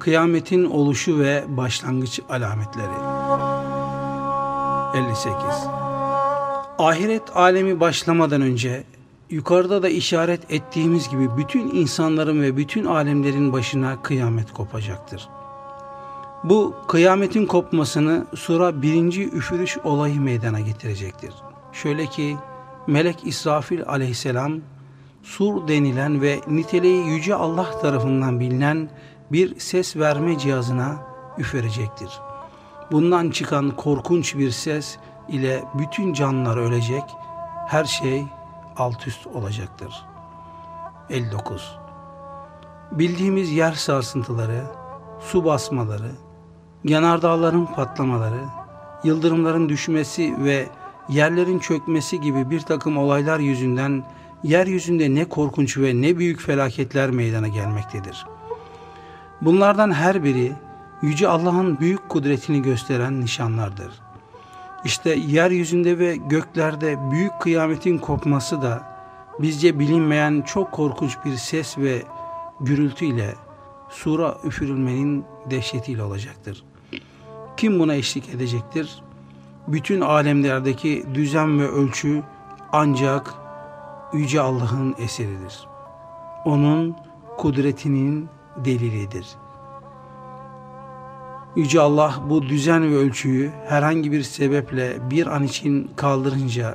Kıyametin oluşu ve başlangıç alametleri 58 Ahiret alemi başlamadan önce yukarıda da işaret ettiğimiz gibi bütün insanların ve bütün alemlerin başına kıyamet kopacaktır. Bu kıyametin kopmasını sura birinci üfürüş olayı meydana getirecektir. Şöyle ki Melek İsrafil aleyhisselam sur denilen ve niteliği yüce Allah tarafından bilinen bir ses verme cihazına üfürecektir. Bundan çıkan korkunç bir ses ile bütün canlılar ölecek, her şey alt üst olacaktır. 59. Bildiğimiz yer sarsıntıları, su basmaları, yanardağların patlamaları, yıldırımların düşmesi ve yerlerin çökmesi gibi bir takım olaylar yüzünden yeryüzünde ne korkunç ve ne büyük felaketler meydana gelmektedir. Bunlardan her biri Yüce Allah'ın büyük kudretini gösteren nişanlardır. İşte yeryüzünde ve göklerde büyük kıyametin kopması da bizce bilinmeyen çok korkunç bir ses ve gürültü ile sura üfürülmenin dehşetiyle olacaktır. Kim buna eşlik edecektir? Bütün alemlerdeki düzen ve ölçü ancak Yüce Allah'ın eseridir. Onun kudretinin delilidir. Yüce Allah bu düzen ve ölçüyü herhangi bir sebeple bir an için kaldırınca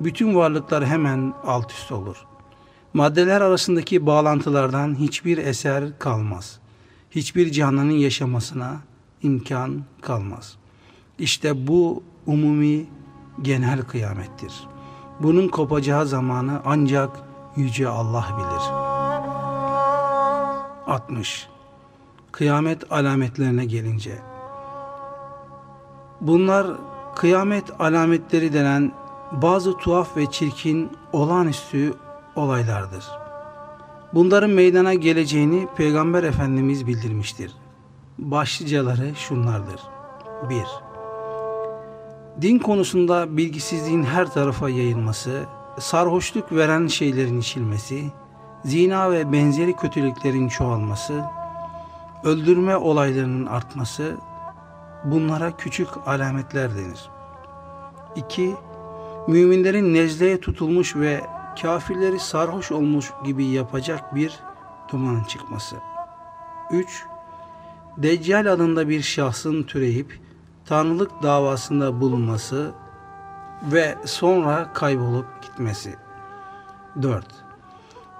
bütün varlıklar hemen alt üst olur. Maddeler arasındaki bağlantılardan hiçbir eser kalmaz. Hiçbir canlının yaşamasına imkan kalmaz. İşte bu umumi genel kıyamettir. Bunun kopacağı zamanı ancak Yüce Allah bilir. 60. Kıyamet alametlerine gelince Bunlar kıyamet alametleri denen bazı tuhaf ve çirkin olağanüstü olaylardır. Bunların meydana geleceğini Peygamber Efendimiz bildirmiştir. Başlıcaları şunlardır. 1. Din konusunda bilgisizliğin her tarafa yayılması, sarhoşluk veren şeylerin içilmesi, zina ve benzeri kötülüklerin çoğalması, öldürme olaylarının artması, bunlara küçük alametler denir. 2. Müminlerin nezleye tutulmuş ve kafirleri sarhoş olmuş gibi yapacak bir dumanın çıkması. 3. Deccal adında bir şahsın türeyip tanrılık davasında bulunması ve sonra kaybolup gitmesi. 4.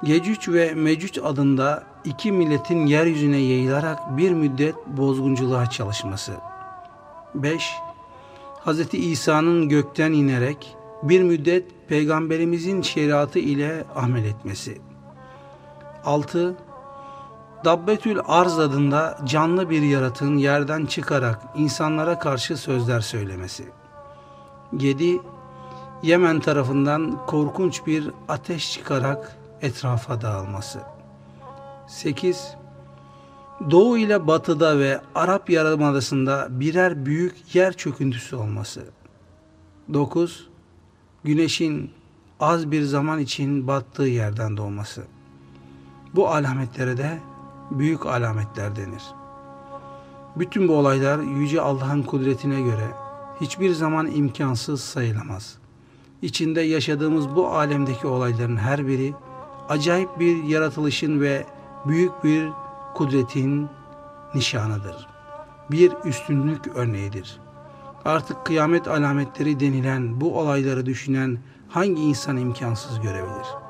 Gecüc ve Mecüc adında iki milletin yeryüzüne yayılarak bir müddet bozgunculuğa çalışması. 5. Hz. İsa'nın gökten inerek bir müddet peygamberimizin şeriatı ile amel etmesi. 6. Dabbetül Arz adında canlı bir yaratığın yerden çıkarak insanlara karşı sözler söylemesi. 7. Yemen tarafından korkunç bir ateş çıkarak etrafa dağılması. 8. Doğu ile batıda ve Arap Yarımadası'nda birer büyük yer çöküntüsü olması. 9. Güneşin az bir zaman için battığı yerden doğması. Bu alametlere de büyük alametler denir. Bütün bu olaylar Yüce Allah'ın kudretine göre hiçbir zaman imkansız sayılamaz. İçinde yaşadığımız bu alemdeki olayların her biri acayip bir yaratılışın ve büyük bir kudretin nişanıdır. Bir üstünlük örneğidir. Artık kıyamet alametleri denilen bu olayları düşünen hangi insan imkansız görebilir?''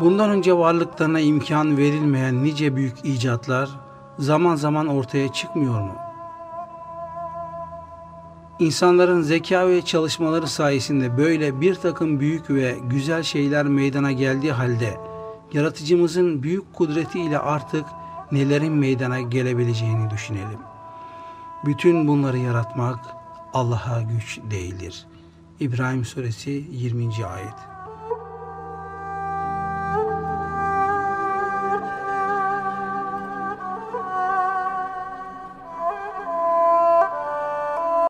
Bundan önce varlıklarına imkan verilmeyen nice büyük icatlar zaman zaman ortaya çıkmıyor mu? İnsanların zeka ve çalışmaları sayesinde böyle bir takım büyük ve güzel şeyler meydana geldiği halde yaratıcımızın büyük kudretiyle artık nelerin meydana gelebileceğini düşünelim. Bütün bunları yaratmak Allah'a güç değildir. İbrahim Suresi 20. Ayet